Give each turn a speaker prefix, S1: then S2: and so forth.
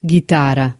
S1: Ghitara